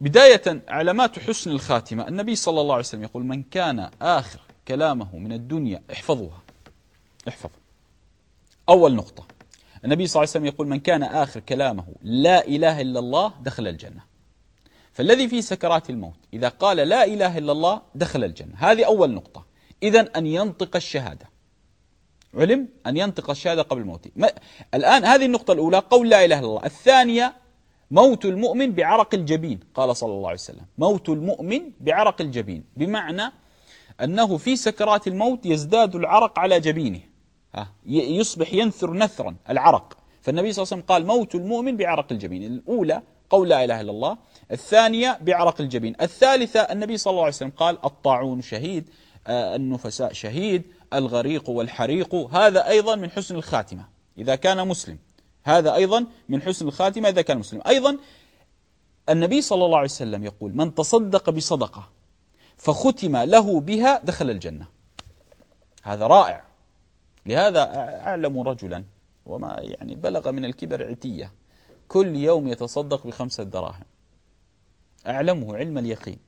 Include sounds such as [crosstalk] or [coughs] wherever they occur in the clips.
بداية علامات حسن الخاتمة النبي صلى الله عليه وسلم يقول من كان آخر كلامه من الدنيا احفظوها. احفظ. أول نقطة. النبي صلى الله عليه وسلم يقول من كان آخر كلامه لا إله إلا الله دخل الجنة. فالذي في سكرات الموت إذا قال لا إله إلا الله دخل الجنة. هذه أول نقطة. إذا أن ينطق الشهادة. علم أن ينطق الشهادة قبل موته. الآن هذه النقطة الأولى قول لا إله إلا الله. الثانية موت المؤمن بعرق الجبين قال صلى الله عليه وسلم. موت المؤمن بعرق الجبين. بمعنى أنه في سكرات الموت يزداد العرق على جبينه. يصبح ينثر نثرا العرق. فالنبي صلى الله عليه وسلم قال موت المؤمن بعرق الجبين. الأولى قول لا إله إلا الله الثانية بعرق الجبين. الثالثة النبي صلى الله عليه وسلم قال الطاعون شهيد النفساء شهيد الغريق والحريق. هذا أيضا من حسن الخاتمة. إذا كان مسلم هذا أيضا من حسن الخاتمة إذا كان مسلم. أيضا النبي صلى الله عليه وسلم يقول من تصدق بصدقة فختم له بها دخل الجنة. هذا رائع. لهذا أعلم رجلا وما يعني بلغ من الكبر عتية. كل يوم يتصدق بخمسة دراهم. أعلمه علم اليقين.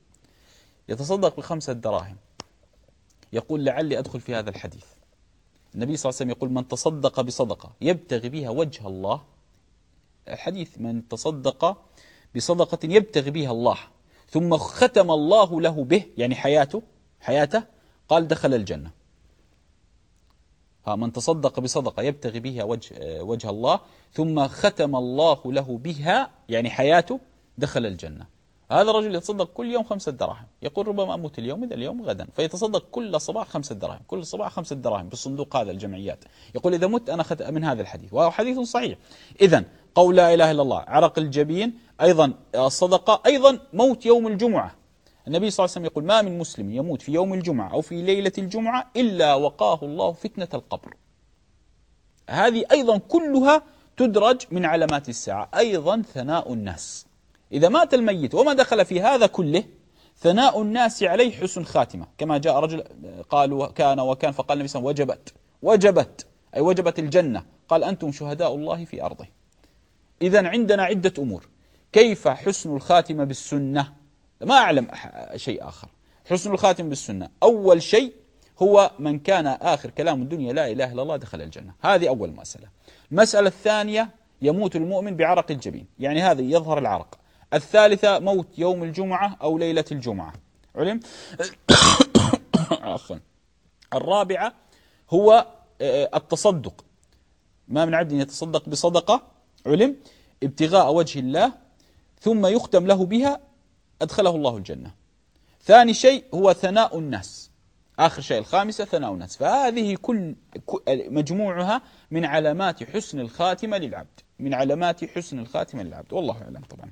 يتصدق بخمسة دراهم. يقول لعلي أدخل في هذا الحديث. النبي صلى الله عليه وسلم يقول من تصدق بصدقة يبتغي بها وجه الله. الحديث من تصدق بصدقة يبتغي بها الله. ثم ختم الله له به يعني حياته حياته قال دخل الجنة. ها من تصدق بصدقة يبتغي بها وجه, وجه الله. ثم ختم الله له بها يعني حياته دخل الجنة. هذا الرجل يتصدق كل يوم خمسة دراهم. يقول ربما أموت اليوم إذا اليوم غدا. فيتصدق كل صباح خمسة دراهم. كل صباح خمسة دراهم بالصندوق هذا الجمعيات. يقول إذا مت أنا من هذا الحديث. وهو حديث صحيح. إذا قول لا إله إلا الله عرق الجبين أيضا الصدقة أيضا موت يوم الجمعة. النبي صلى الله عليه وسلم يقول ما من مسلم يموت في يوم الجمعة أو في ليلة الجمعة إلا وقاه الله فتنة القبر. هذه أيضا كلها تدرج من علامات الساعة. أيضا ثناء الناس. إذا مات الميت وما دخل في هذا كله ثناء الناس عليه حسن خاتمة. كما جاء رجل قالوا كان وكان فقال النبي صلى الله عليه وسلم وجبت وجبت أي وجبت الجنة. قال أنتم شهداء الله في أرضه. إذا عندنا عدة أمور. كيف حسن الخاتمة بالسنة؟ ما أعلم شيء آخر. حسن الخاتمة بالسنة. أول شيء هو من كان آخر كلام الدنيا لا إله إلا الله دخل الجنة. هذه أول مسألة. المسألة الثانية يموت المؤمن بعرق الجبين. يعني هذا يظهر العرق. الثالثة موت يوم الجمعة أو ليلة الجمعة. علم؟ [coughs] عفوا. الرابعة هو آه، التصدق. ما من عبد يتصدق بصدقة. علم؟ ابتغاء وجه الله ثم يختم له بها أدخله الله الجنة. ثاني شيء هو ثناء الناس آخر شيء الخامسة ثناء الناس فهذه كل مجموعها من علامات حسن الخاتمة للعبد. من علامات حسن الخاتمة للعبد. والله أعلم طبعا.